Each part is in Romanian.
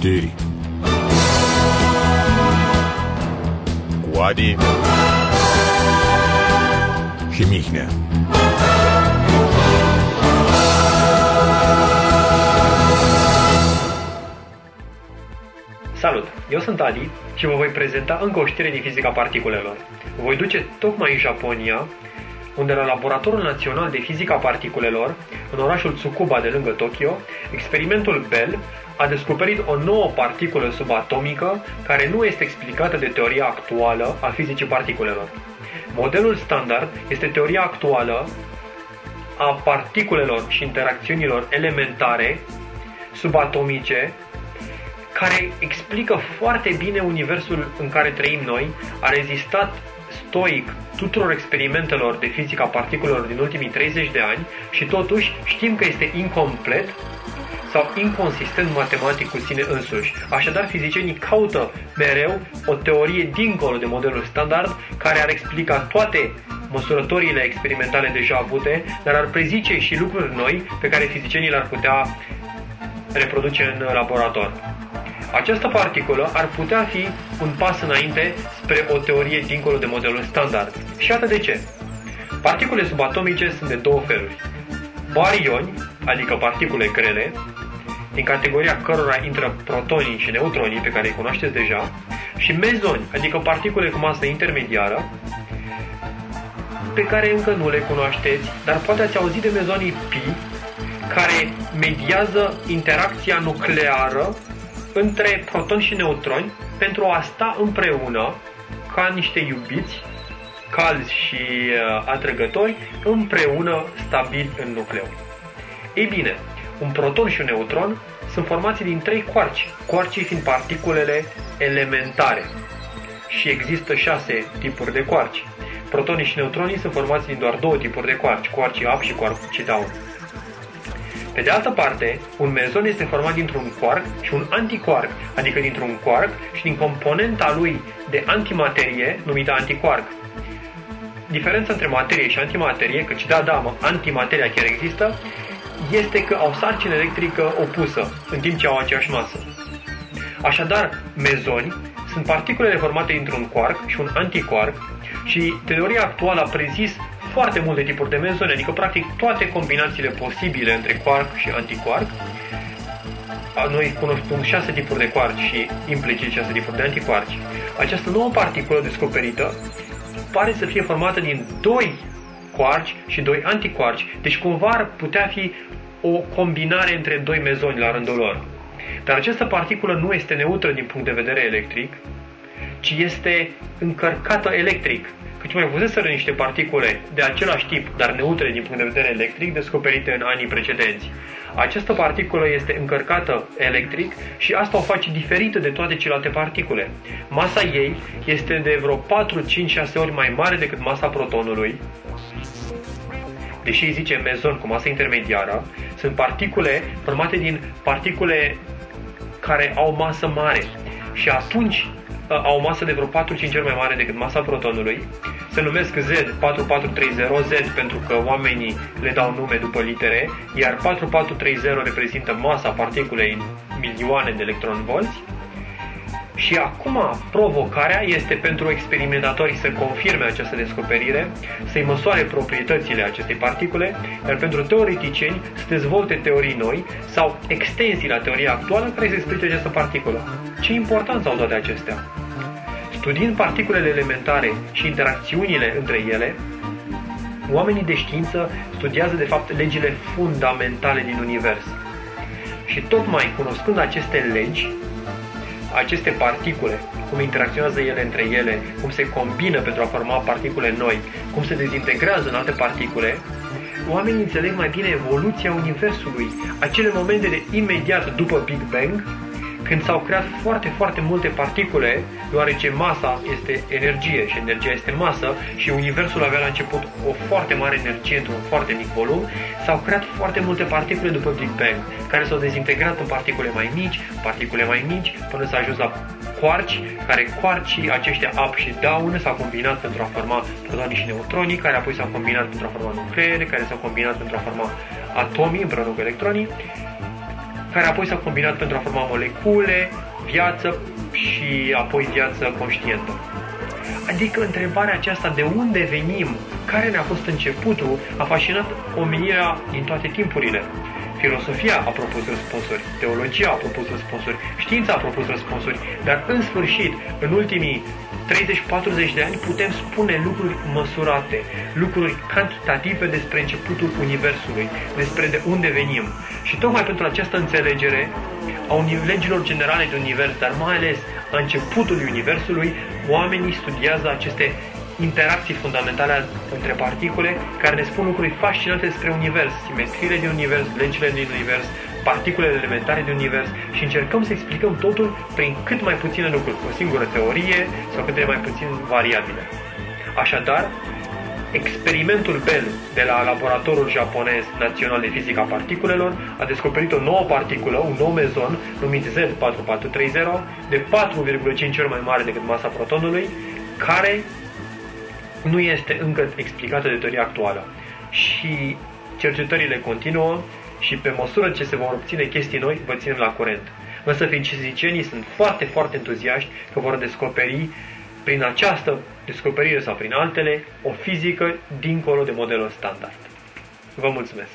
știri cu Adi și Mihnea. Salut! Eu sunt Adi și vă voi prezenta încă o știre din fizica particulelor. Vă voi duce tocmai în Japonia, unde la Laboratorul Național de Fizica Particulelor, în orașul Tsukuba de lângă Tokyo, experimentul Bell a descoperit o nouă particulă subatomică care nu este explicată de teoria actuală a fizicii particulelor. Modelul standard este teoria actuală a particulelor și interacțiunilor elementare subatomice care explică foarte bine universul în care trăim noi, a rezistat stoic tuturor experimentelor de fizică a particulelor din ultimii 30 de ani și totuși știm că este incomplet sau inconsistent matematic cu sine însuși. Așadar, fizicienii caută mereu o teorie dincolo de modelul standard care ar explica toate măsurătorile experimentale deja avute, dar ar prezice și lucruri noi pe care fizicienii le-ar putea reproduce în laborator. Această particulă ar putea fi un pas înainte spre o teorie dincolo de modelul standard. Și atât de ce. Particule subatomice sunt de două feluri. Barioni, adică particule grele, din categoria cărora intră protonii și neutronii, pe care îi cunoașteți deja, și mezoni, adică particule cu masă intermediară, pe care încă nu le cunoașteți, dar poate ați auzit de mezonii pi, care mediază interacția nucleară între protoni și neutroni pentru a sta împreună ca niște iubiți calzi și uh, atrăgători împreună stabil în nucleu. Ei bine, un proton și un neutron sunt formați din trei quarci, quarcii fiind particulele elementare. Și există șase tipuri de quarci. Protonii și neutronii sunt formați din doar două tipuri de quarci, quarcii up și quarcii down. Pe de altă parte, un mezon este format dintr-un quark și un antiquark, adică dintr-un quark și din componenta lui de antimaterie, numită antiquark. Diferența între materie și antimaterie, căci da, da, mă, antimateria chiar există, este că au sarcină electrică opusă, în timp ce au aceeași masă. Așadar, mezoni sunt particulele formate dintr-un quark și un antiquark și teoria actuală a prezis foarte multe tipuri de mezoni, adică practic toate combinațiile posibile între quark și antiquark. Noi cunoaștem șase tipuri de quark și implicit șase tipuri de antiquark. Această nouă particulă descoperită pare să fie formată din doi quarci și doi antiquarci, deci cumva ar putea fi o combinare între doi mezoni la rândul lor. Dar această particulă nu este neutră din punct de vedere electric, ci este încărcată electric. Căci mai fuseseră niște particule de același tip, dar neutre din punct de vedere electric, descoperite în anii precedenți. Această particulă este încărcată electric și asta o face diferită de toate celelalte particule. Masa ei este de vreo 4, 5, 6 ori mai mare decât masa protonului, deși îi zice mezon cu masă intermediară, sunt particule formate din particule care au masă mare. Și atunci ă, au o masă de vreo 4-5 ori mai mare decât masa protonului. Se numesc Z4430Z pentru că oamenii le dau nume după litere, iar 4430 reprezintă masa particulei în milioane de electronvolți și acum provocarea este pentru experimentatori să confirme această descoperire, să-i măsoare proprietățile acestei particule, iar pentru teoreticieni să dezvolte teorii noi sau extensii la teoria actuală care să explice această particulă. Ce importanță au toate acestea? Studiind particulele elementare și interacțiunile între ele, oamenii de știință studiază de fapt legile fundamentale din univers. Și tocmai cunoscând aceste legi, aceste particule, cum interacționează ele între ele, cum se combină pentru a forma particule noi, cum se dezintegrează în alte particule, oamenii înțeleg mai bine evoluția Universului, acele momente de imediat după Big Bang, când s-au creat foarte, foarte multe particule, deoarece masa este energie și energia este masă și Universul avea la început o foarte mare energie într-un foarte mic volum, s-au creat foarte multe particule după Big Bang, care s-au dezintegrat în particule mai mici, particule mai mici, până s-a ajuns la quarci, care quarcii aceștia up și down s-au combinat pentru a forma protonii și neutronii, care apoi s-au combinat pentru a forma nucleere, care s-au combinat pentru a forma atomii împreună cu electronii care apoi s-a combinat pentru a forma molecule, viață și apoi viață conștientă. Adică întrebarea aceasta de unde venim, care ne-a fost începutul, a fascinat omenirea din toate timpurile. Filosofia a propus răspunsuri, teologia a propus răspunsuri, știința a propus răspunsuri, dar în sfârșit, în ultimii 30-40 de ani putem spune lucruri măsurate, lucruri cantitative despre începutul Universului, despre de unde venim. Și tocmai pentru această înțelegere a legilor generale de Univers, dar mai ales a începutului Universului, oamenii studiază aceste interacții fundamentale între particule care ne spun lucruri fascinante despre univers, simetriile din univers, legile din univers, particulele elementare din univers și încercăm să explicăm totul prin cât mai puține lucruri, cu o singură teorie sau cât mai puțin variabile. Așadar, experimentul Bell de la laboratorul japonez național de fizică a particulelor a descoperit o nouă particulă, un nou mezon numit Z4430, de 4,5 ori mai mare decât masa protonului, care nu este încă explicată de teoria actuală. Și cercetările continuă și pe măsură ce se vor obține chestii noi, vă ținem la curent. Însă fizicienii sunt foarte, foarte entuziaști că vor descoperi prin această descoperire sau prin altele o fizică dincolo de modelul standard. Vă mulțumesc!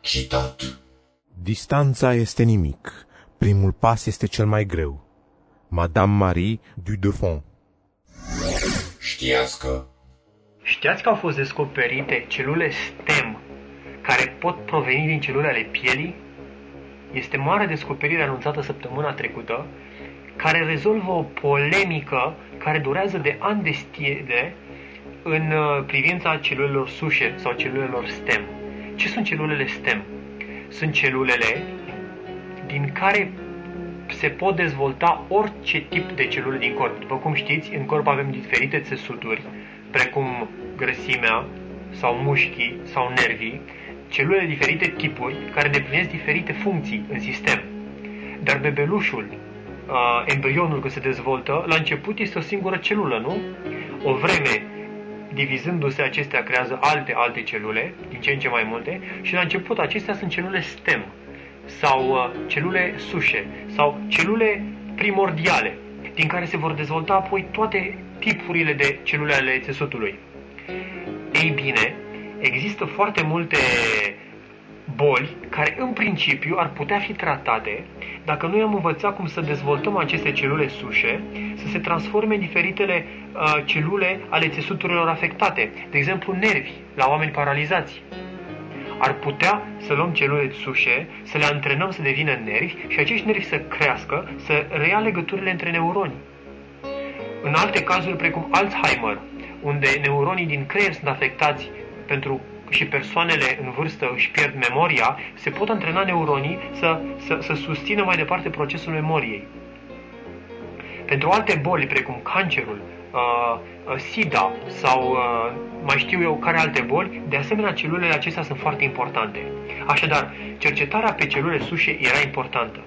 Citat Distanța este nimic. Primul pas este cel mai greu. Madame Marie du Deffont Știați că... Știați că au fost descoperite celule STEM care pot proveni din celule ale pielii? Este mare descoperire anunțată săptămâna trecută care rezolvă o polemică care durează de ani de stile în uh, privința celulelor sușe sau celulelor STEM. Ce sunt celulele STEM? Sunt celulele din care se pot dezvolta orice tip de celule din corp. După cum știți, în corp avem diferite țesuturi, precum grăsimea sau mușchii sau nervii, celule de diferite tipuri care deplinesc diferite funcții în sistem. Dar bebelușul, uh, embrionul când se dezvoltă, la început este o singură celulă, nu? O vreme, divizându-se acestea, creează alte, alte celule, din ce în ce mai multe, și la început acestea sunt celule stem, sau uh, celule sușe sau celule primordiale, din care se vor dezvolta apoi toate tipurile de celule ale țesutului. Ei bine, există foarte multe boli care în principiu ar putea fi tratate dacă noi am învățat cum să dezvoltăm aceste celule sușe să se transforme în diferitele uh, celule ale țesuturilor afectate, de exemplu nervi la oameni paralizați ar putea să luăm celule sușe, să le antrenăm să devină nervi și acești nervi să crească, să reia legăturile între neuroni. În alte cazuri, precum Alzheimer, unde neuronii din creier sunt afectați pentru și persoanele în vârstă își pierd memoria, se pot antrena neuronii să, să, să susțină mai departe procesul memoriei. Pentru alte boli, precum cancerul, uh, uh, SIDA sau uh, mai știu eu care alte boli, de asemenea celulele acestea sunt foarte importante. Așadar, cercetarea pe celule sușe era importantă.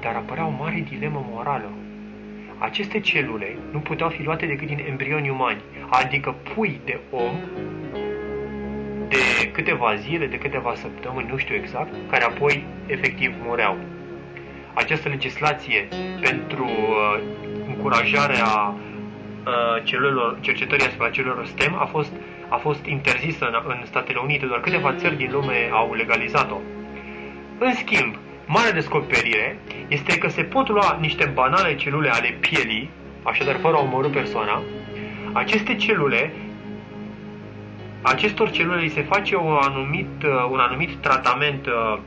Dar apărea o mare dilemă morală. Aceste celule nu puteau fi luate decât din embrioni umani, adică pui de om de câteva zile, de câteva săptămâni, nu știu exact, care apoi efectiv mureau. Această legislație pentru uh, încurajarea uh, celulelor, cercetării asupra celulelor STEM a fost, a fost interzisă în, în Statele Unite, doar câteva țări din lume au legalizat-o. În schimb, marea descoperire este că se pot lua niște banale celule ale pielii, așadar fără a omorâ persoana, aceste celule, acestor celule îi se face un anumit, uh, un anumit tratament uh,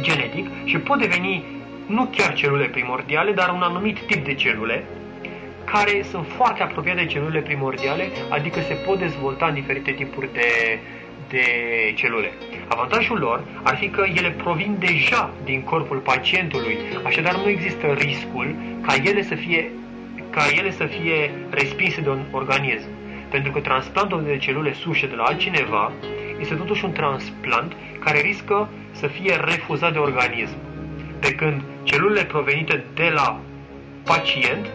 genetic și pot deveni nu chiar celule primordiale, dar un anumit tip de celule, care sunt foarte apropiate de celulele primordiale, adică se pot dezvolta în diferite tipuri de, de celule. Avantajul lor ar fi că ele provin deja din corpul pacientului, așadar nu există riscul ca ele să fie, ca ele să fie respinse de un organism. Pentru că transplantul de celule sușe de la altcineva este totuși un transplant care riscă să fie refuzat de organism. Pe când celulele provenite de la pacient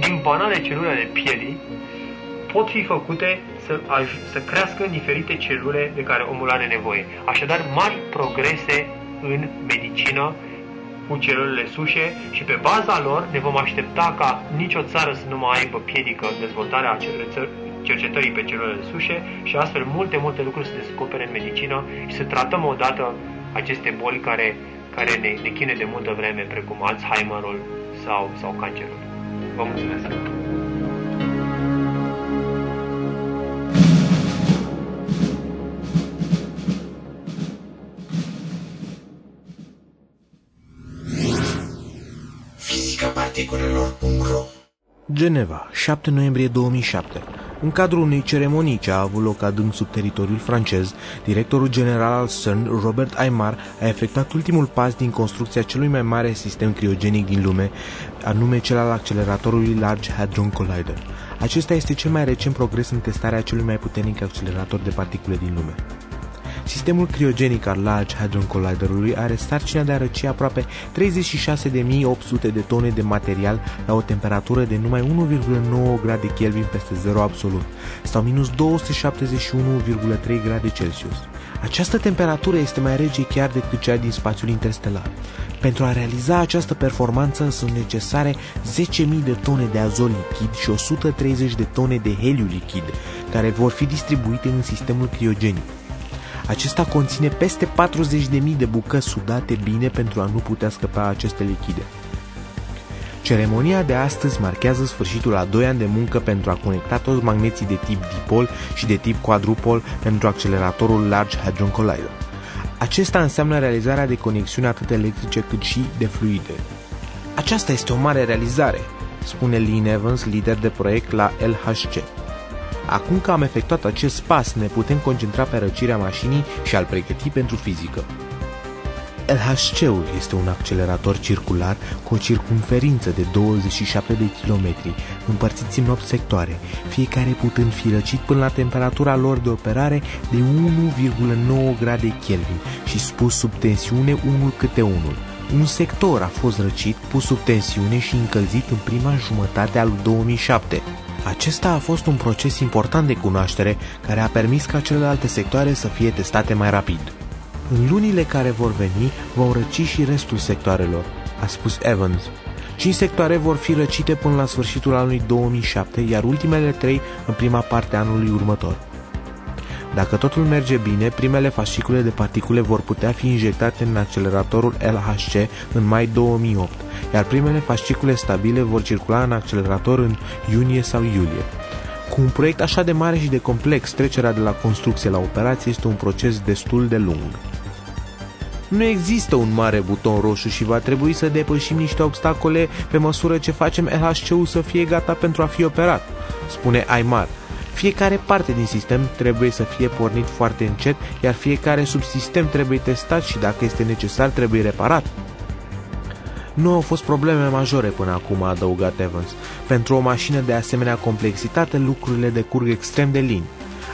din banale celule ale pielii, pot fi făcute să, să crească diferite celule de care omul are nevoie. Așadar, mari progrese în medicină cu celulele sușe și pe baza lor ne vom aștepta ca nicio țară să nu mai aibă piedică în dezvoltarea cercetării pe celulele sușe și astfel multe, multe lucruri să descopere în medicină și să tratăm odată aceste boli care, care ne, ne chine de multă vreme, precum Alzheimerul sau, sau cancerul. Vă mulțumesc! particulelor.ro Geneva, 7 noiembrie 2007 în cadrul unei ceremonii ce a avut loc adânc sub teritoriul francez, directorul general al CERN, Robert Aymar, a efectuat ultimul pas din construcția celui mai mare sistem criogenic din lume, anume cel al acceleratorului Large Hadron Collider. Acesta este cel mai recent progres în testarea celui mai puternic accelerator de particule din lume. Sistemul criogenic al Large Hadron Colliderului are sarcina de a răci aproape 36.800 de tone de material la o temperatură de numai 1,9 grade Kelvin peste zero absolut, sau minus 271,3 grade Celsius. Această temperatură este mai rece chiar decât cea din spațiul interstelar. Pentru a realiza această performanță sunt necesare 10.000 de tone de azot lichid și 130 de tone de heliu lichid, care vor fi distribuite în sistemul criogenic. Acesta conține peste 40.000 de bucăți sudate bine pentru a nu putea scăpa aceste lichide. Ceremonia de astăzi marchează sfârșitul a 2 ani de muncă pentru a conecta toți magneții de tip dipol și de tip quadrupol pentru acceleratorul Large Hadron Collider. Acesta înseamnă realizarea de conexiuni atât electrice cât și de fluide. Aceasta este o mare realizare, spune Lynn Evans, lider de proiect la LHC. Acum că am efectuat acest pas, ne putem concentra pe răcirea mașinii și al pregăti pentru fizică. LHC-ul este un accelerator circular cu o circumferință de 27 de kilometri, împărțiți în 8 sectoare, fiecare putând fi răcit până la temperatura lor de operare de 1,9 grade Kelvin și spus sub tensiune unul câte unul. Un sector a fost răcit, pus sub tensiune și încălzit în prima jumătate a lui 2007. Acesta a fost un proces important de cunoaștere care a permis ca celelalte sectoare să fie testate mai rapid. În lunile care vor veni, vor răci și restul sectoarelor, a spus Evans. Cinci sectoare vor fi răcite până la sfârșitul anului 2007, iar ultimele trei în prima parte a anului următor. Dacă totul merge bine, primele fascicule de particule vor putea fi injectate în acceleratorul LHC în mai 2008, iar primele fascicule stabile vor circula în accelerator în iunie sau iulie. Cu un proiect așa de mare și de complex, trecerea de la construcție la operație este un proces destul de lung. Nu există un mare buton roșu și va trebui să depășim niște obstacole pe măsură ce facem LHC-ul să fie gata pentru a fi operat, spune Aymar, fiecare parte din sistem trebuie să fie pornit foarte încet, iar fiecare subsistem trebuie testat și dacă este necesar trebuie reparat. Nu au fost probleme majore până acum, a adăugat Evans. Pentru o mașină de asemenea complexitate, lucrurile decurg extrem de lin.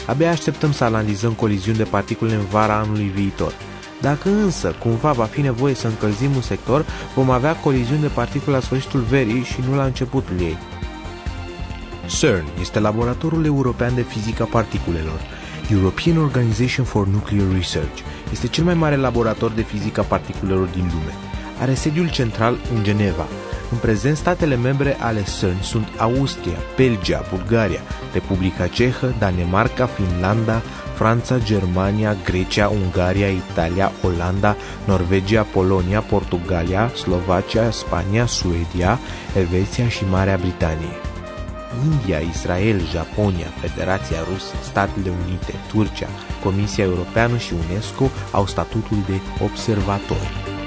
Abia așteptăm să analizăm coliziuni de particule în vara anului viitor. Dacă însă cumva va fi nevoie să încălzim un sector, vom avea coliziuni de particule la sfârșitul verii și nu la începutul ei. CERN este laboratorul european de fizică a particulelor. European Organization for Nuclear Research este cel mai mare laborator de fizică a particulelor din lume. Are sediul central în Geneva. În prezent, statele membre ale CERN sunt Austria, Belgia, Bulgaria, Republica Cehă, Danemarca, Finlanda, Franța, Germania, Grecia, Ungaria, Italia, Olanda, Norvegia, Polonia, Portugalia, Slovacia, Spania, Suedia, Elveția și Marea Britanie. India, Israel, Japonia, Federația Rusă, Statele Unite, Turcia, Comisia Europeană și UNESCO au statutul de observatori.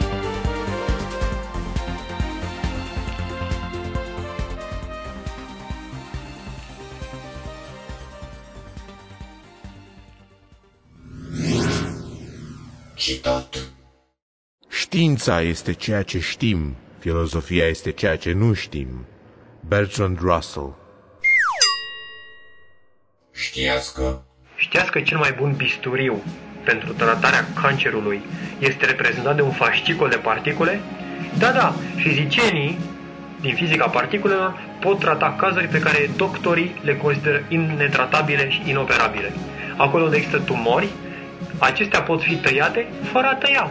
Citat Știința este ceea ce știm, filozofia este ceea ce nu știm. Bertrand Russell Știați că... Știați că cel mai bun bisturiu pentru tratarea cancerului este reprezentat de un fascicol de particule? Da, da, fizicienii din fizica particulelor pot trata cazuri pe care doctorii le consideră netratabile și inoperabile. Acolo unde există tumori, acestea pot fi tăiate fără a tăia.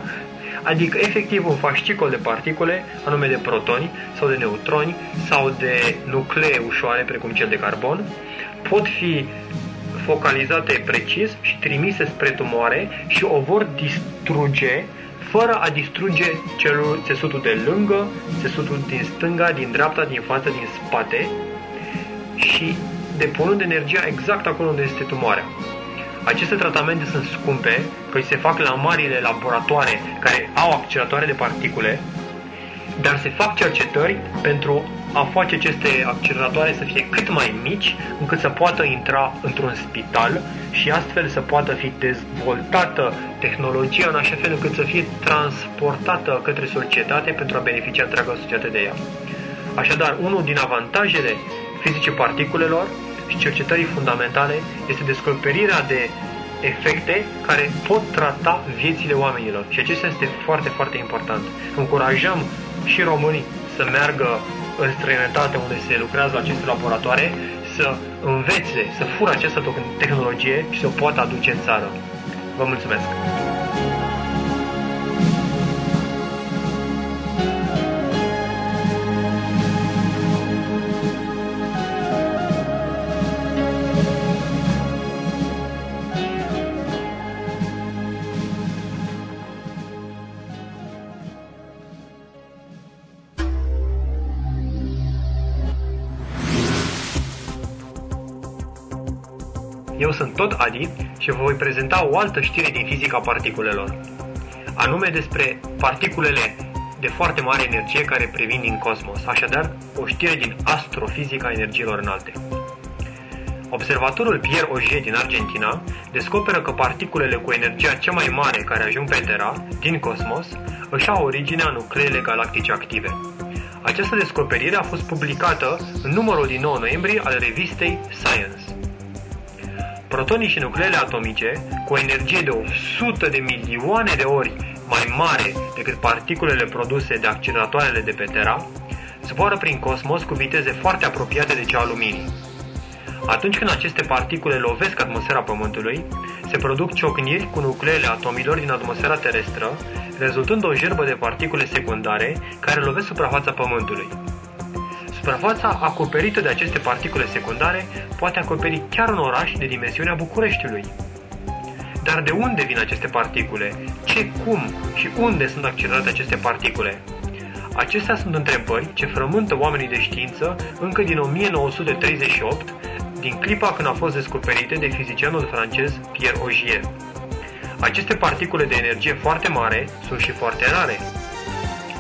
Adică, efectiv, un fascicol de particule, anume de protoni sau de neutroni sau de nuclee ușoare, precum cel de carbon, pot fi focalizate precis și trimise spre tumoare și o vor distruge fără a distruge celul, țesutul de lângă, țesutul din stânga, din dreapta, din față, din spate și depunând energia exact acolo unde este tumoarea. Aceste tratamente sunt scumpe, că se fac la marile laboratoare care au acceleratoare de particule, dar se fac cercetări pentru a face aceste acceleratoare să fie cât mai mici, încât să poată intra într-un spital și astfel să poată fi dezvoltată tehnologia în așa fel încât să fie transportată către societate pentru a beneficia întreaga societate de ea. Așadar, unul din avantajele fizicii particulelor și cercetării fundamentale este descoperirea de efecte care pot trata viețile oamenilor. Și acesta este foarte, foarte important. Încurajăm și românii să meargă în străinătate unde se lucrează la aceste laboratoare să învețe, să fură această tehnologie și să o poată aduce în țară. Vă mulțumesc! Eu sunt tot Adi și vă voi prezenta o altă știre din fizica particulelor, anume despre particulele de foarte mare energie care previn din cosmos, așadar o știre din astrofizica energiilor înalte. Observatorul Pierre Auger din Argentina descoperă că particulele cu energia cea mai mare care ajung pe Terra, din cosmos, își au originea în nucleele galactice active. Această descoperire a fost publicată în numărul din 9 noiembrie al revistei Science. Protonii și nucleele atomice, cu o energie de 100 de milioane de ori mai mare decât particulele produse de acceleratoarele de pe Terra, zboară prin cosmos cu viteze foarte apropiate de cea a luminii. Atunci când aceste particule lovesc atmosfera Pământului, se produc ciocniri cu nucleele atomilor din atmosfera terestră, rezultând o gerbă de particule secundare care lovesc suprafața Pământului. Suprafața acoperită de aceste particule secundare poate acoperi chiar un oraș de dimensiunea Bucureștiului. Dar de unde vin aceste particule? Ce, cum și unde sunt accelerate aceste particule? Acestea sunt întrebări ce frământă oamenii de știință încă din 1938, din clipa când au fost descoperite de fizicianul francez Pierre Augier. Aceste particule de energie foarte mare sunt și foarte rare,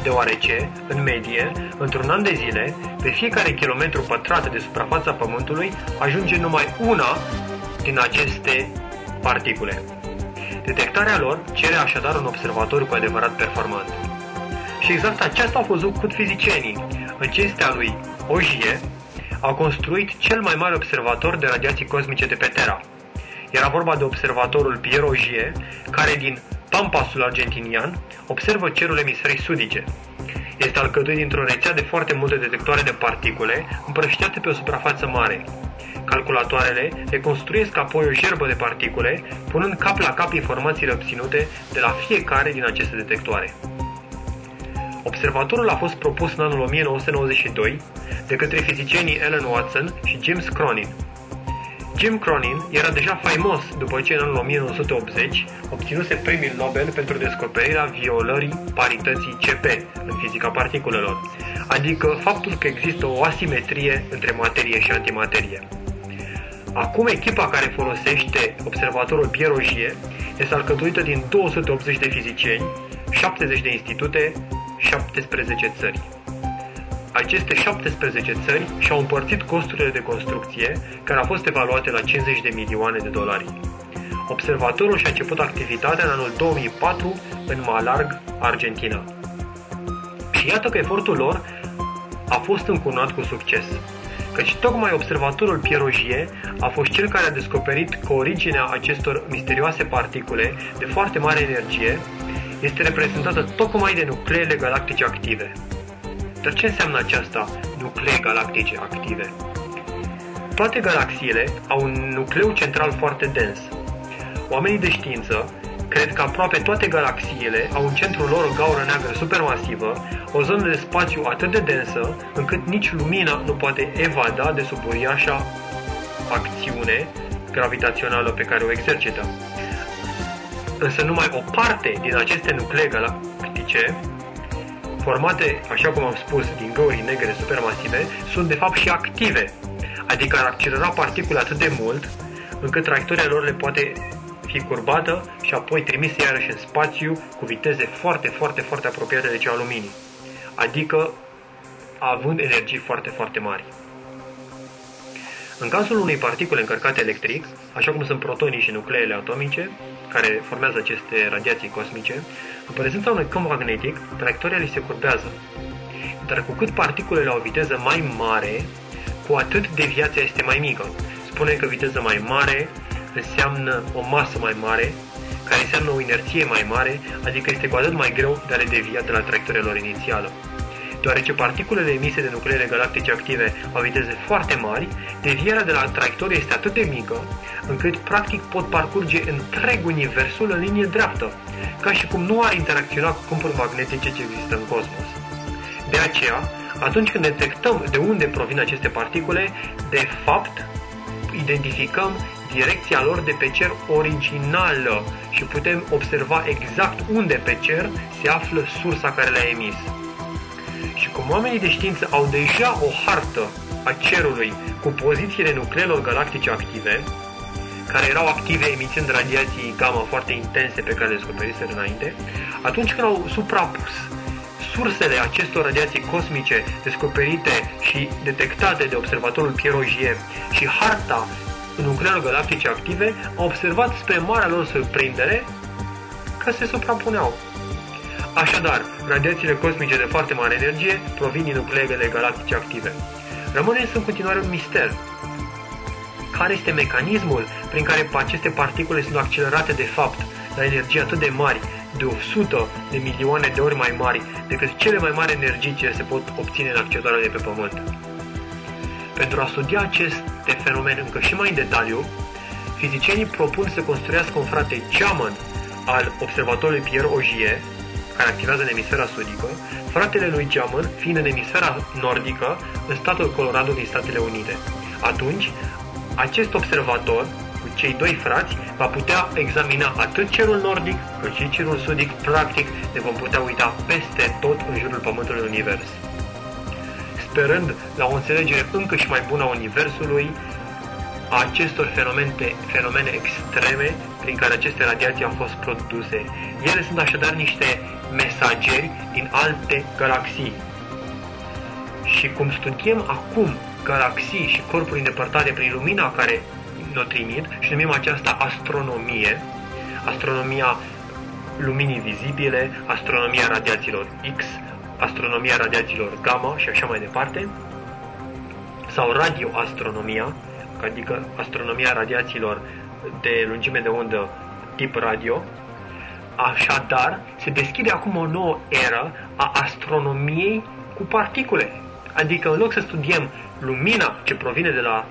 deoarece, în medie, într-un an de zile, pe fiecare kilometru pătrat de suprafața Pământului ajunge numai una din aceste particule. Detectarea lor cere așadar un observator cu adevărat performant. Și exact aceasta a fost făcut fizicienii. În cinstea lui Ogie, au construit cel mai mare observator de radiații cosmice de pe Terra. Era vorba de observatorul Pierre Ogier, care din Pampasul argentinian observă cerul emisferii sudice. Este alcătuit dintr-o rețea de foarte multe detectoare de particule împrăștiate pe o suprafață mare. Calculatoarele reconstruiesc apoi o gerbă de particule, punând cap la cap informațiile obținute de la fiecare din aceste detectoare. Observatorul a fost propus în anul 1992 de către fizicienii Ellen Watson și James Cronin, Jim Cronin era deja faimos după ce în anul 1980 obținuse premiul Nobel pentru descoperirea violării parității CP în fizica particulelor, adică faptul că există o asimetrie între materie și antimaterie. Acum echipa care folosește observatorul Pierre Augier este alcătuită din 280 de fizicieni, 70 de institute, 17 țări. Aceste 17 țări și-au împărțit costurile de construcție, care au fost evaluate la 50 de milioane de dolari. Observatorul și-a început activitatea în anul 2004 în Malarg, Argentina. Și iată că efortul lor a fost încunat cu succes, căci tocmai observatorul Pierre Augier a fost cel care a descoperit că originea acestor misterioase particule de foarte mare energie este reprezentată tocmai de nucleele galactice active. Dar ce înseamnă aceasta nuclee galactice active? Toate galaxiile au un nucleu central foarte dens. Oamenii de știință cred că aproape toate galaxiile au în centrul lor o gaură neagră supermasivă, o zonă de spațiu atât de densă, încât nici lumina nu poate evada de sub uriașa acțiune gravitațională pe care o exercită. Însă numai o parte din aceste nuclee galactice, formate, așa cum am spus, din găuri negre supermasive, sunt de fapt și active, adică ar accelera particule atât de mult încât traiectoria lor le poate fi curbată și apoi trimisă iarăși în spațiu cu viteze foarte, foarte, foarte apropiate de cea a luminii, adică având energii foarte, foarte mari. În cazul unei particule încărcate electric, așa cum sunt protonii și nucleele atomice, care formează aceste radiații cosmice, în prezența unui câmp magnetic, traiectoria li se curbează. Dar cu cât particulele au o viteză mai mare, cu atât deviația este mai mică. Spunem că viteză mai mare înseamnă o masă mai mare, care înseamnă o inerție mai mare, adică este cu atât mai greu de a le devia de la traiectoria lor inițială. Deoarece particulele emise de nucleele galactice active au viteze foarte mari, devierea de la traiectorie este atât de mică, încât practic pot parcurge întreg universul în linie dreaptă, ca și cum nu ar interacționa cu câmpuri magnetice ce există în cosmos. De aceea, atunci când detectăm de unde provin aceste particule, de fapt, identificăm direcția lor de pe cer originală și putem observa exact unde pe cer se află sursa care le-a emis. Și cum oamenii de știință au deja o hartă a cerului cu pozițiile nucleelor galactice active, care erau active emițând radiații gamma foarte intense pe care le descoperiseră înainte, atunci când au suprapus sursele acestor radiații cosmice descoperite și detectate de observatorul Pierre Augier și harta nucleelor galactice active, au observat spre marea lor surprindere că se suprapuneau. Așadar, radiațiile cosmice de foarte mare energie provin din nucleele galactice active. Rămâne însă în continuare un mister. Care este mecanismul prin care aceste particule sunt accelerate de fapt la energii atât de mari, de 100 de milioane de ori mai mari decât cele mai mari energii ce se pot obține în accelerarea de pe Pământ? Pentru a studia aceste fenomene încă și mai în detaliu, fizicienii propun să construiască un frate geamăn al observatorului Pierre Augier, care activează în emisfera sudică, fratele lui Geamăn fiind în emisfera nordică, în statul Colorado din Statele Unite. Atunci, acest observator, cu cei doi frați, va putea examina atât cerul nordic, cât și cerul sudic, practic ne vom putea uita peste tot în jurul Pământului Univers sperând la o înțelegere încă și mai bună a Universului, a acestor fenomene, fenomene extreme prin care aceste radiații au fost produse. Ele sunt așadar niște mesageri din alte galaxii. Și cum studiem acum galaxii și corpuri îndepărtate prin lumina care ne-o trimit și numim aceasta astronomie, astronomia luminii vizibile, astronomia radiațiilor X, astronomia radiațiilor gamma și așa mai departe, sau radioastronomia, adică astronomia radiațiilor de lungime de undă tip radio. Așadar, se deschide acum o nouă eră a astronomiei cu particule. Adică în loc să studiem lumina ce provine de la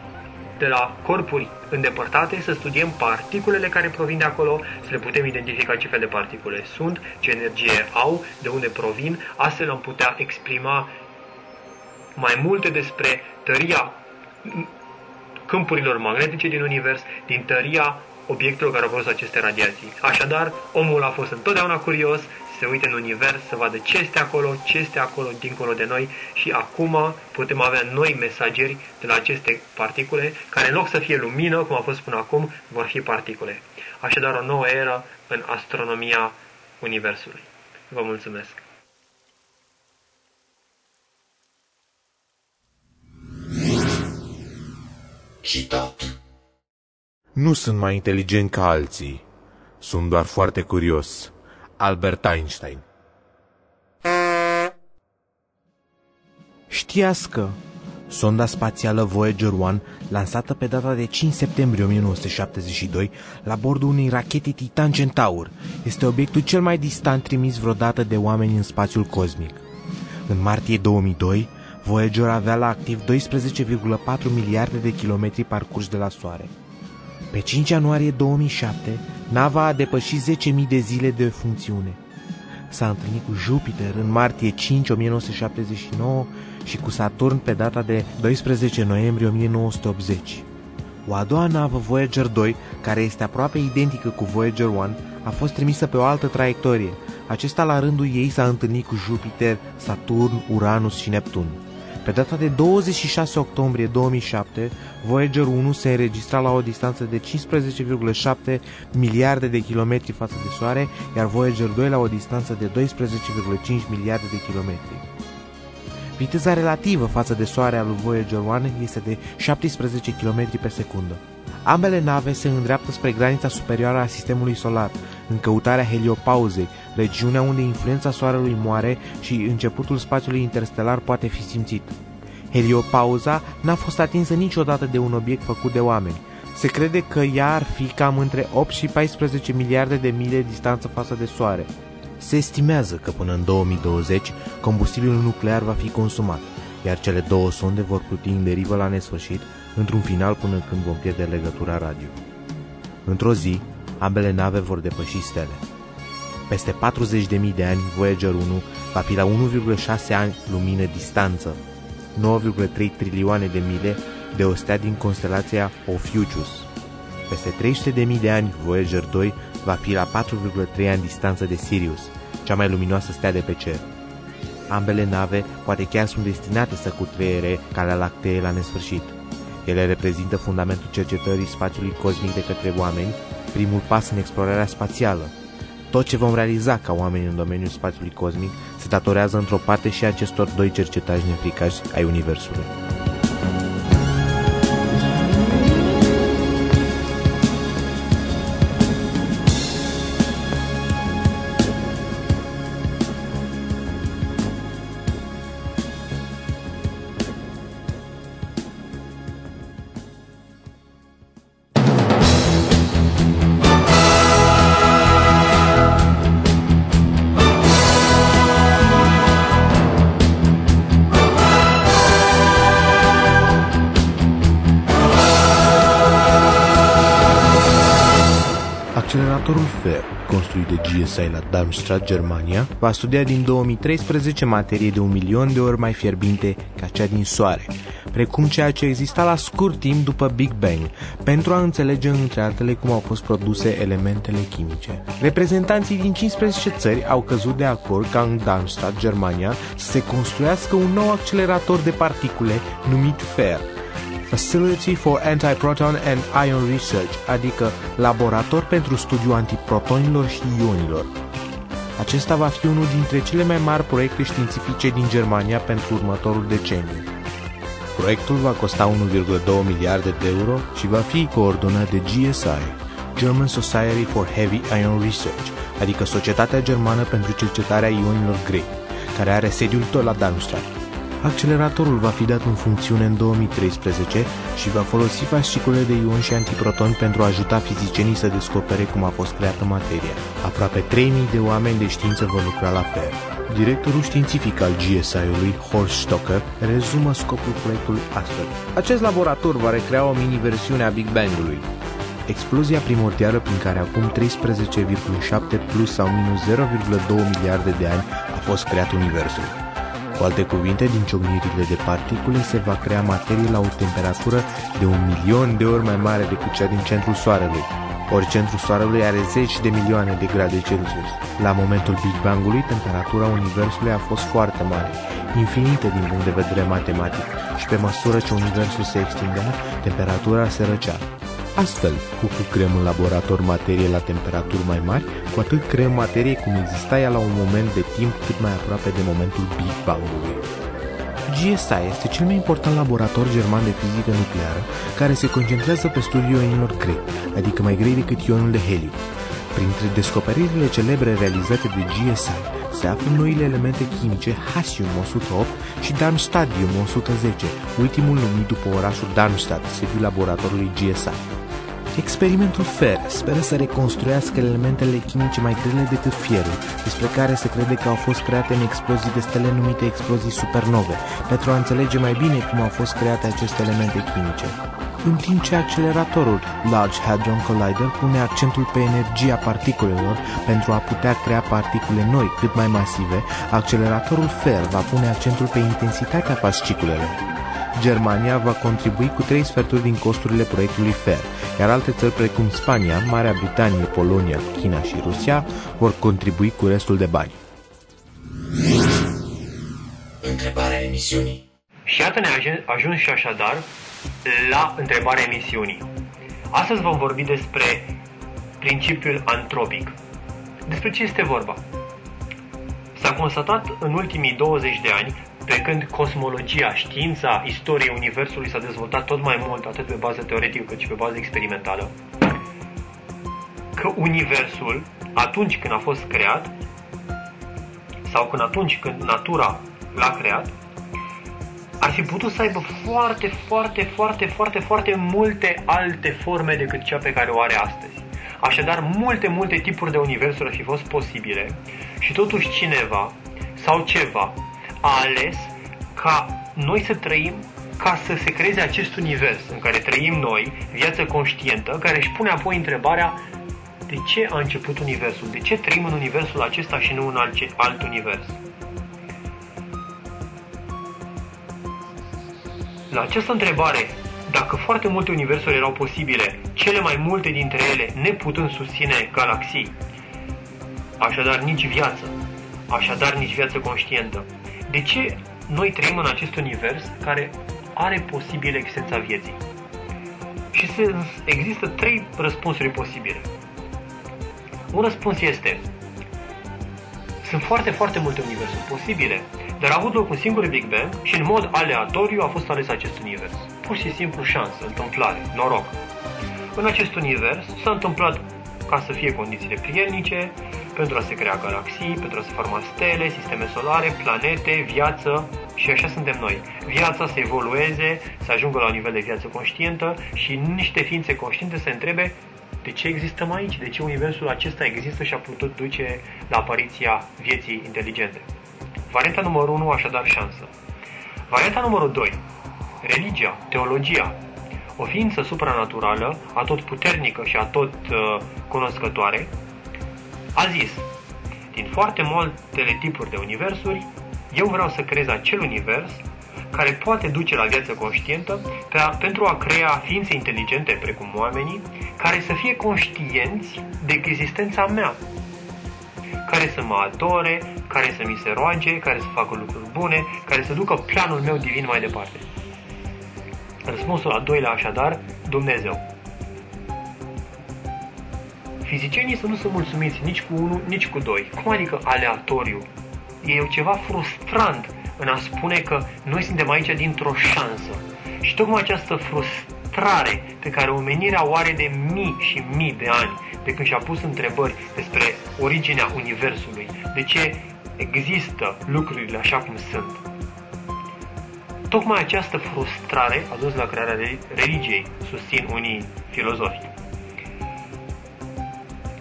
de la corpuri îndepărtate, să studiem particulele care provin de acolo, să le putem identifica ce fel de particule sunt, ce energie au, de unde provin, astfel am putea exprima mai multe despre tăria câmpurilor magnetice din univers, din tăria obiectelor care au văzut aceste radiații. Așadar, omul a fost întotdeauna curios se uite în univers, să vadă ce este acolo, ce este acolo, dincolo de noi și acum putem avea noi mesageri de la aceste particule, care în loc să fie lumină, cum a fost până acum, vor fi particule. Așadar, o nouă eră în astronomia Universului. Vă mulțumesc! Citat Nu sunt mai inteligent ca alții. Sunt doar foarte curios. Albert Einstein. Știați că sonda spațială Voyager 1, lansată pe data de 5 septembrie 1972 la bordul unei rachete Titan Centaur, este obiectul cel mai distant trimis vreodată de oameni în spațiul cosmic. În martie 2002, Voyager avea la activ 12,4 miliarde de kilometri parcurs de la Soare. Pe 5 ianuarie 2007, nava a depășit 10.000 de zile de funcțiune. S-a întâlnit cu Jupiter în martie 5, 1979 și cu Saturn pe data de 12 noiembrie 1980. O a doua navă Voyager 2, care este aproape identică cu Voyager 1, a fost trimisă pe o altă traiectorie. Acesta la rândul ei s-a întâlnit cu Jupiter, Saturn, Uranus și Neptun. Pe data de 26 octombrie 2007, Voyager 1 se înregistra la o distanță de 15,7 miliarde de kilometri față de Soare, iar Voyager 2 la o distanță de 12,5 miliarde de kilometri. Viteza relativă față de Soare al lui Voyager 1 este de 17 km pe secundă. Ambele nave se îndreaptă spre granița superioară a sistemului solar, în căutarea heliopauzei, regiunea unde influența Soarelui moare și începutul spațiului interstelar poate fi simțit. Heliopauza n-a fost atinsă niciodată de un obiect făcut de oameni. Se crede că ea ar fi cam între 8 și 14 miliarde de mile distanță față de Soare. Se estimează că până în 2020 combustibilul nuclear va fi consumat, iar cele două sonde vor pluti în derivă la nesfârșit, într-un final până când vom pierde legătura radio. Într-o zi, ambele nave vor depăși stele. Peste 40.000 de ani, Voyager 1 va fi la 1,6 ani lumină distanță, 9,3 trilioane de mile de o stea din constelația Ophiuchus. Peste 300.000 de ani, Voyager 2 va fi la 4,3 ani distanță de Sirius, cea mai luminoasă stea de pe cer. Ambele nave poate chiar sunt destinate să cutreiere calea lactee la nesfârșit. Ele reprezintă fundamentul cercetării spațiului cosmic de către oameni, primul pas în explorarea spațială. Tot ce vom realiza ca oameni în domeniul spațiului cosmic se datorează într-o parte și acestor doi cercetași nefricași ai Universului. Acceleratorul FER, construit de GSI la Darmstadt, Germania, va studia din 2013 materie de un milion de ori mai fierbinte ca cea din Soare, precum ceea ce exista la scurt timp după Big Bang, pentru a înțelege între altele cum au fost produse elementele chimice. Reprezentanții din 15 țări au căzut de acord ca în Darmstadt, Germania, să se construiască un nou accelerator de particule numit FER, Facility for Antiproton and Ion Research, adică laborator pentru studiu antiprotonilor și ionilor. Acesta va fi unul dintre cele mai mari proiecte științifice din Germania pentru următorul deceniu. Proiectul va costa 1,2 miliarde de euro și va fi coordonat de GSI, German Society for Heavy Ion Research, adică Societatea Germană pentru Cercetarea Ionilor Grei, care are sediul tot la Darmstadt. Acceleratorul va fi dat în funcțiune în 2013 și va folosi fascicule de ion și antiprotoni pentru a ajuta fizicienii să descopere cum a fost creată materia. Aproape 3000 de oameni de știință vor lucra la FER. Directorul științific al GSI-ului, Horst Stocker, rezumă scopul proiectului astfel. Acest laborator va recrea o mini-versiune a Big Bang-ului. Explozia primordială prin care acum 13,7 plus sau minus 0,2 miliarde de ani a fost creat Universul. Cu alte cuvinte, din ciocnirile de particule se va crea materie la o temperatură de un milion de ori mai mare decât cea din centrul Soarelui. Ori centrul Soarelui are zeci de milioane de grade Celsius. La momentul Big Bang-ului, temperatura Universului a fost foarte mare, infinită din punct de vedere matematic, și pe măsură ce Universul se extindea, temperatura se răcea. Astfel, cu cât creăm în laborator materie la temperaturi mai mari, cu atât creăm materie cum exista ea la un moment de timp cât mai aproape de momentul Big Bang-ului. GSI este cel mai important laborator german de fizică nucleară care se concentrează pe studiul ionilor grei, adică mai grei decât ionul de heliu. Printre descoperirile celebre realizate de GSI se află noile elemente chimice Hasium-108 și Darmstadtium-110, ultimul numit după orașul Darmstadt, sediul laboratorului GSI. Experimentul FER speră să reconstruiască elementele chimice mai grele decât fierul, despre care se crede că au fost create în explozii de stele numite explozii supernove, pentru a înțelege mai bine cum au fost create aceste elemente chimice. În timp ce acceleratorul Large Hadron Collider pune accentul pe energia particulelor pentru a putea crea particule noi cât mai masive, acceleratorul FER va pune accentul pe intensitatea fasciculelor. Germania va contribui cu trei sferturi din costurile proiectului FER, iar alte țări precum Spania, Marea Britanie, Polonia, China și Rusia vor contribui cu restul de bani. Întrebarea emisiunii Și iată ne ajuns și așadar la întrebarea emisiunii. Astăzi vom vorbi despre principiul antropic. Despre ce este vorba? S-a constatat în ultimii 20 de ani pe când cosmologia, știința istoriei Universului s-a dezvoltat tot mai mult, atât pe bază teoretică cât și pe bază experimentală, că Universul, atunci când a fost creat, sau când atunci când natura l-a creat, ar fi putut să aibă foarte, foarte, foarte, foarte, foarte multe alte forme decât cea pe care o are astăzi. Așadar, multe, multe tipuri de universuri ar fi fost posibile și totuși cineva sau ceva a ales ca noi să trăim ca să se creeze acest univers în care trăim noi, viață conștientă, care își pune apoi întrebarea de ce a început universul, de ce trăim în universul acesta și nu în alt, alt univers. La această întrebare, dacă foarte multe universuri erau posibile, cele mai multe dintre ele neputând susține galaxii, așadar nici viață, așadar nici viață conștientă, de ce noi trăim în acest univers care are posibil existența vieții? Și se, există trei răspunsuri posibile. Un răspuns este sunt foarte, foarte multe universuri posibile, dar a avut loc un singur Big Bang și în mod aleatoriu a fost ales acest univers. Pur și simplu șansă, întâmplare, noroc. În acest univers s-a întâmplat ca să fie condițiile prielnice, pentru a se crea galaxii, pentru a se forma stele, sisteme solare, planete, viață și așa suntem noi. Viața să evolueze, să ajungă la un nivel de viață conștientă și niște ființe conștiente să întrebe de ce existăm aici, de ce universul acesta există și a putut duce la apariția vieții inteligente. Varianta numărul 1, așadar șansă. Varianta numărul 2, religia, teologia, o ființă supranaturală, atot puternică și atot uh, cunoscătoare, a zis, din foarte multele tipuri de universuri, eu vreau să creez acel univers care poate duce la viață conștientă pentru a crea ființe inteligente precum oamenii, care să fie conștienți de existența mea, care să mă adore, care să mi se roage, care să facă lucruri bune, care să ducă planul meu divin mai departe. Răspunsul al doilea, așadar, Dumnezeu. Fizicienii să nu sunt mulțumiți nici cu unul, nici cu doi. Cum adică aleatoriu? E ceva frustrant în a spune că noi suntem aici dintr-o șansă. Și tocmai această frustrare pe care omenirea o are de mii și mii de ani, de când și-a pus întrebări despre originea Universului, de ce există lucrurile așa cum sunt. Tocmai această frustrare a dus la crearea religiei, susțin unii filozofi.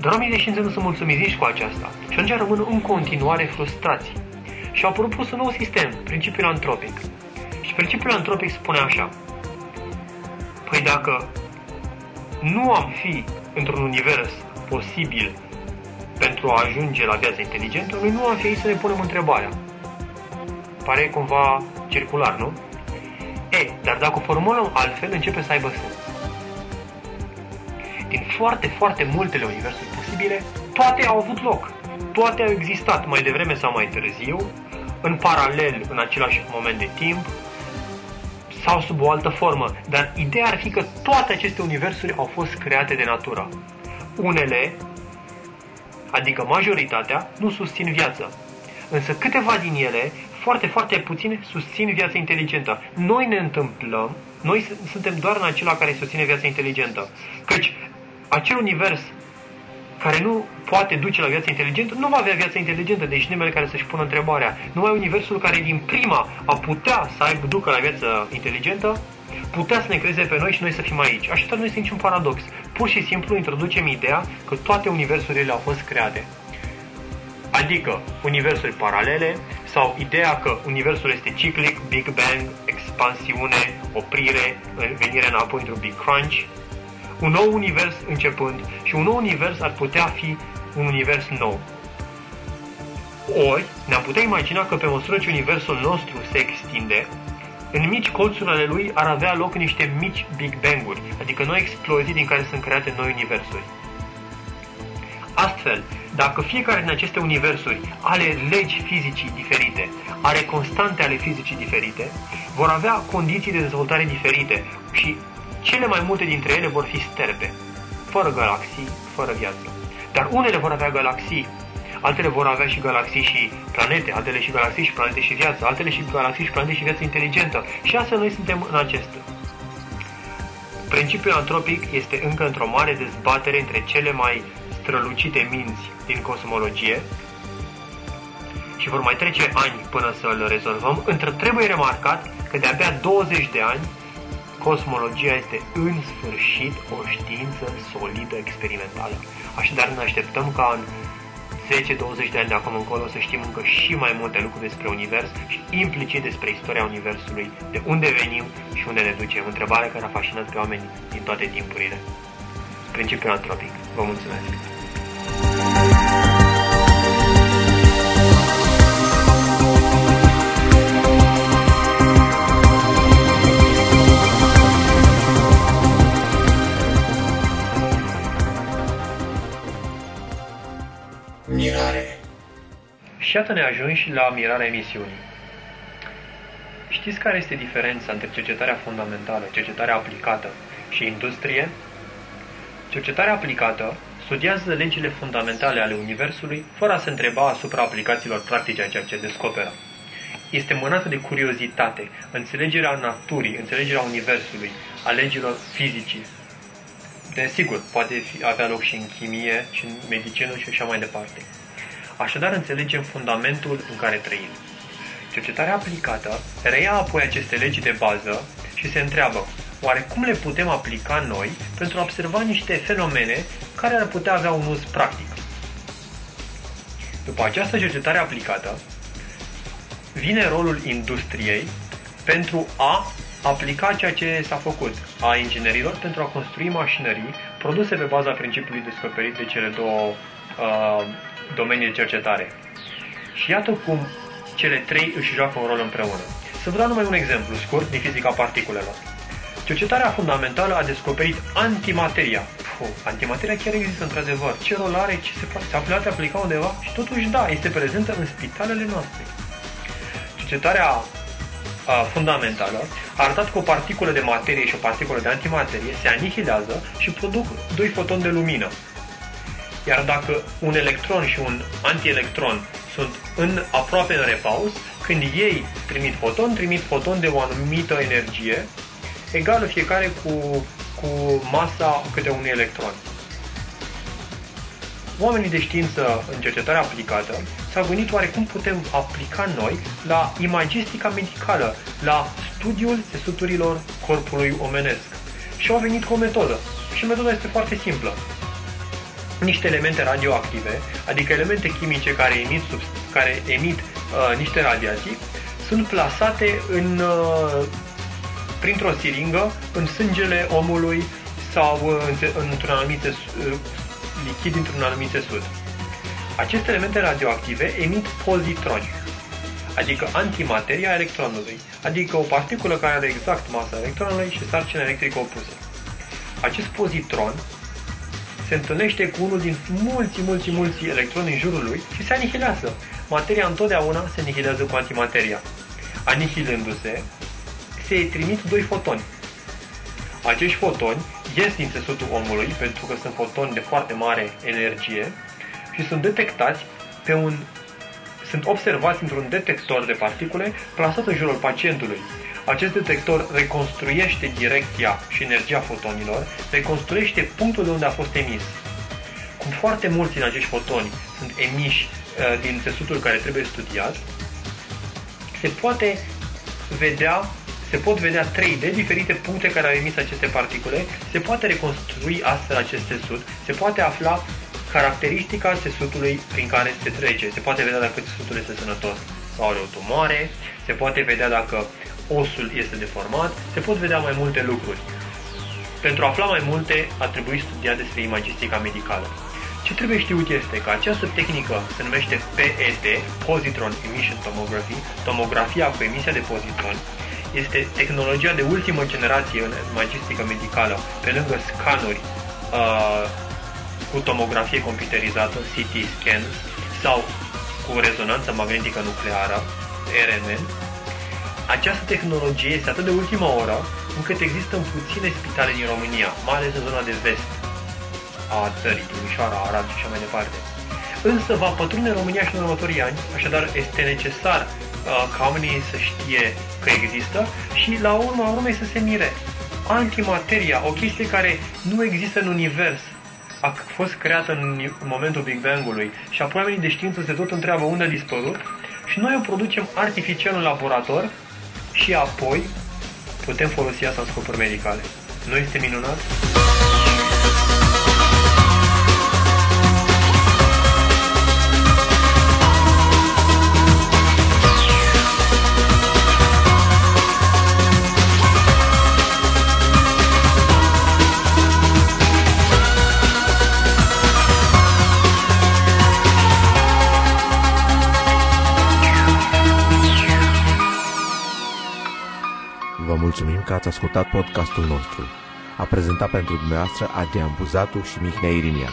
Dar oamenii de știință nu sunt mulțumiți nici cu aceasta și atunci rămân în continuare frustrați. Și au propus un nou sistem, principiul antropic. Și principiul antropic spune așa. Păi dacă nu am fi într-un univers posibil pentru a ajunge la viața inteligentă, noi nu am fi aici să ne punem întrebarea. Pare cumva circular, nu? E, dar dacă o formulăm altfel, începe să aibă sens din foarte, foarte multele universuri posibile, toate au avut loc. Toate au existat mai devreme sau mai târziu, în paralel, în același moment de timp, sau sub o altă formă. Dar ideea ar fi că toate aceste universuri au fost create de natură. Unele, adică majoritatea, nu susțin viață. Însă câteva din ele, foarte, foarte puține, susțin viața inteligentă. Noi ne întâmplăm, noi suntem doar în acela care susține viața inteligentă. Căci acel univers care nu poate duce la viața inteligentă, nu va avea viața inteligentă. Deci nimeni care să-și pună întrebarea. Numai universul care din prima a putea să aibă ducă la viața inteligentă, putea să ne creeze pe noi și noi să fim aici. Așa nu este niciun paradox. Pur și simplu introducem ideea că toate universurile au fost create. Adică universuri paralele sau ideea că universul este ciclic, Big Bang, expansiune, oprire, venire înapoi într-un Big Crunch, un nou univers începând și un nou univers ar putea fi un univers nou. Ori, ne-am putea imagina că pe măsură ce universul nostru se extinde, în mici colțuri ale lui ar avea loc niște mici Big Bang-uri, adică noi explozii din care sunt create noi universuri. Astfel, dacă fiecare din aceste universuri are legi fizicii diferite, are constante ale fizicii diferite, vor avea condiții de dezvoltare diferite și cele mai multe dintre ele vor fi sterpe, fără galaxii, fără viață. Dar unele vor avea galaxii, altele vor avea și galaxii și planete, altele și galaxii și planete și viață, altele și galaxii și planete și viață inteligentă. Și astfel noi suntem în acest. Principiul antropic este încă într-o mare dezbatere între cele mai strălucite minți din cosmologie și vor mai trece ani până să îl rezolvăm, între trebuie remarcat că de-abia 20 de ani Cosmologia este în sfârșit o știință solidă experimentală. Așadar ne așteptăm ca în 10-20 de ani de acum încolo să știm încă și mai multe lucruri despre Univers și implicit despre istoria Universului, de unde venim și unde ne ducem. Întrebare care a fascinat pe oameni din toate timpurile. Principiul antropic. Vă mulțumesc! Și iată ne ajungi la mirarea emisiunii. Știți care este diferența între cercetarea fundamentală, cercetarea aplicată și industrie? Cercetarea aplicată studiază legile fundamentale ale Universului fără a se întreba asupra aplicațiilor practice a ceea ce descoperă. Este mânată de curiozitate, înțelegerea naturii, înțelegerea Universului, a legilor fizicii. Desigur, poate fi, avea loc și în chimie, și în medicină și așa mai departe. Așadar înțelegem fundamentul în care trăim. Cercetarea aplicată reia apoi aceste legi de bază și se întreabă, oare cum le putem aplica noi pentru a observa niște fenomene care ar putea avea un uz practic? După această cercetare aplicată, vine rolul industriei pentru a aplica ceea ce s-a făcut a inginerilor pentru a construi mașinării produse pe baza principiului descoperit de cele două uh, domenii de cercetare. Și iată cum cele trei își joacă un rol împreună. Să vă dau numai un exemplu scurt din fizica particulelor. Cercetarea fundamentală a descoperit antimateria. Puh, antimateria chiar există într-adevăr. Ce rol are, ce se poate, se poate aplica undeva? Și totuși da, este prezentă în spitalele noastre. Cercetarea a, fundamentală a arătat că o particulă de materie și o particulă de antimaterie se anihilează și produc doi fotoni de lumină, iar dacă un electron și un antielectron sunt în, aproape în repaus, când ei trimit foton, trimit foton de o anumită energie, egală fiecare cu, cu masa câte unui electron. Oamenii de știință în cercetarea aplicată s-au gândit oare cum putem aplica noi la imagistica medicală, la studiul țesuturilor corpului omenesc. Și au venit cu o metodă. Și metoda este foarte simplă niște elemente radioactive, adică elemente chimice care emit, sub, care emit uh, niște radiații, sunt plasate în, uh, printr-o siringă în sângele omului sau uh, într-un anumit uh, lichid într-un anumit țesut. Aceste elemente radioactive emit pozitroni, adică antimateria electronului, adică o particulă care are exact masa electronului și sarcina electrică opusă. Acest pozitron se întâlnește cu unul din mulți, mulți, mulți electroni în jurul lui și se anihilează. Materia întotdeauna se anihilează cu antimateria. Anihilându-se, se trimit doi fotoni. Acești fotoni ies din țesutul omului, pentru că sunt fotoni de foarte mare energie, și sunt detectați pe un sunt observați într-un detector de particule plasat în jurul pacientului. Acest detector reconstruiește direcția și energia fotonilor, reconstruiește punctul de unde a fost emis. cum foarte mulți din acești fotoni sunt emiși uh, din țesutul care trebuie studiat, se poate vedea se pot vedea 3D diferite puncte care au emis aceste particule, se poate reconstrui astfel acest țesut, se poate afla caracteristica țesutului prin care se trece, se poate vedea dacă țesutul este sănătos sau are o tumoare, se poate vedea dacă osul este deformat, se pot vedea mai multe lucruri. Pentru a afla mai multe, a trebuit studiat despre imagistica medicală. Ce trebuie știut este că această tehnică se numește PET, Positron Emission Tomography, tomografia cu emisia de pozitron, este tehnologia de ultimă generație în imagistică medicală, pe lângă scanuri uh, cu tomografie computerizată, CT scan, sau cu rezonanță magnetică nucleară, RMN, această tehnologie este atât de ultima oră, încât există în puține spitale din România, mai ales în zona de vest a țării, Timișoara, Arad și așa mai departe. Însă va pătrunde în România și în următorii ani, așadar este necesar uh, ca oamenii să știe că există și la urma urmei să se mire. Antimateria, o chestie care nu există în univers, a fost creată în momentul Big Bang-ului și apoi oamenii de știință se tot întreabă unde a dispărut și noi o producem artificial în laborator și apoi putem folosi asta în scopuri medicale. Nu este minunat? Mulțumim că ați ascultat podcastul nostru. A prezentat pentru dumneavoastră Adrian Buzatu și Mihnea Irimia.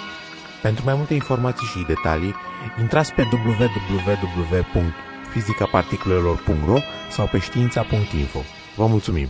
Pentru mai multe informații și detalii, intrați pe www.fizicaparticulelor.ro sau pe știința.info. Vă mulțumim!